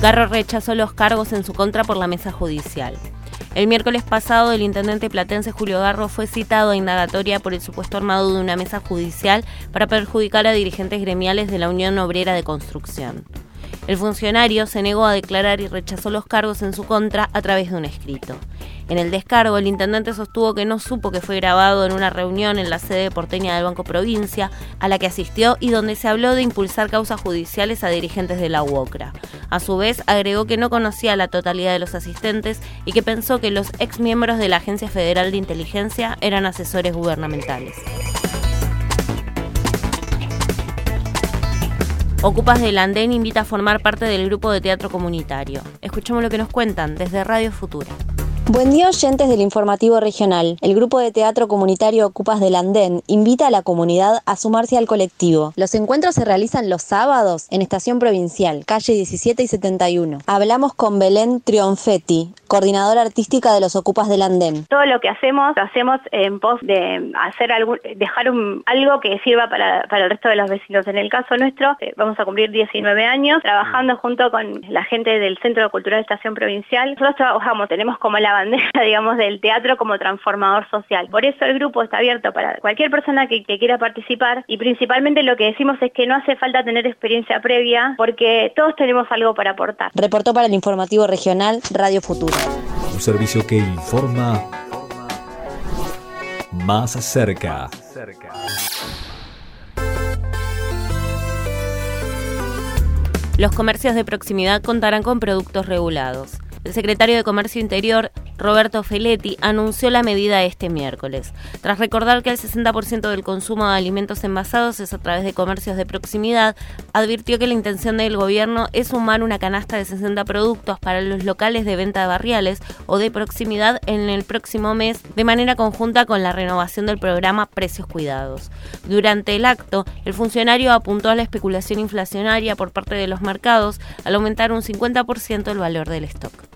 Garro rechazó los cargos en su contra por la mesa judicial. El miércoles pasado, el intendente platense Julio Garro fue citado a indagatoria por el supuesto armado de una mesa judicial para perjudicar a dirigentes gremiales de la Unión Obrera de Construcción. El funcionario se negó a declarar y rechazó los cargos en su contra a través de un escrito. En el descargo, el intendente sostuvo que no supo que fue grabado en una reunión en la sede porteña del Banco Provincia, a la que asistió y donde se habló de impulsar causas judiciales a dirigentes de la UOCRA. A su vez, agregó que no conocía la totalidad de los asistentes y que pensó que los ex miembros de la Agencia Federal de Inteligencia eran asesores gubernamentales. Ocupas del Andén invita a formar parte del grupo de teatro comunitario. Escuchemos lo que nos cuentan desde Radio Futura. Buen día oyentes del informativo regional. El grupo de teatro comunitario Ocupas del Andén invita a la comunidad a sumarse al colectivo. Los encuentros se realizan los sábados en Estación Provincial, calle 17 y 71. Hablamos con Belén Trionfetti, coordinadora artística de los Ocupas del Andén. Todo lo que hacemos, lo hacemos en pos de hacer algún, dejar algo que sirva para, el resto de los vecinos. En el caso nuestro, eh, vamos a cumplir 19 años trabajando junto con la gente del Centro Cultural Estación Provincial. Nosotros trabajamos, tenemos como la bandera, digamos, del teatro como transformador social. Por eso el grupo está abierto para cualquier persona que, quiera participar y principalmente lo que decimos es que no hace falta tener experiencia previa porque todos tenemos algo para aportar. Reportó para el informativo regional Radio Futuro. Un servicio que informa más cerca. Los comercios de proximidad contarán con productos regulados. El secretario de Comercio Interior, Roberto Feletti, anunció la medida este miércoles. Tras recordar que el 60% del consumo de alimentos envasados es a través de comercios de proximidad, advirtió que la intención del gobierno es sumar una canasta de 60 productos para los locales de venta de barriales o de proximidad en el próximo mes, de manera conjunta con la renovación del programa Precios Cuidados. Durante el acto, el funcionario apuntó a la especulación inflacionaria por parte de los mercados al aumentar un 50% el valor del stock.